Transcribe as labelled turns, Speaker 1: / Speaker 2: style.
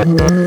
Speaker 1: Mm-hmm.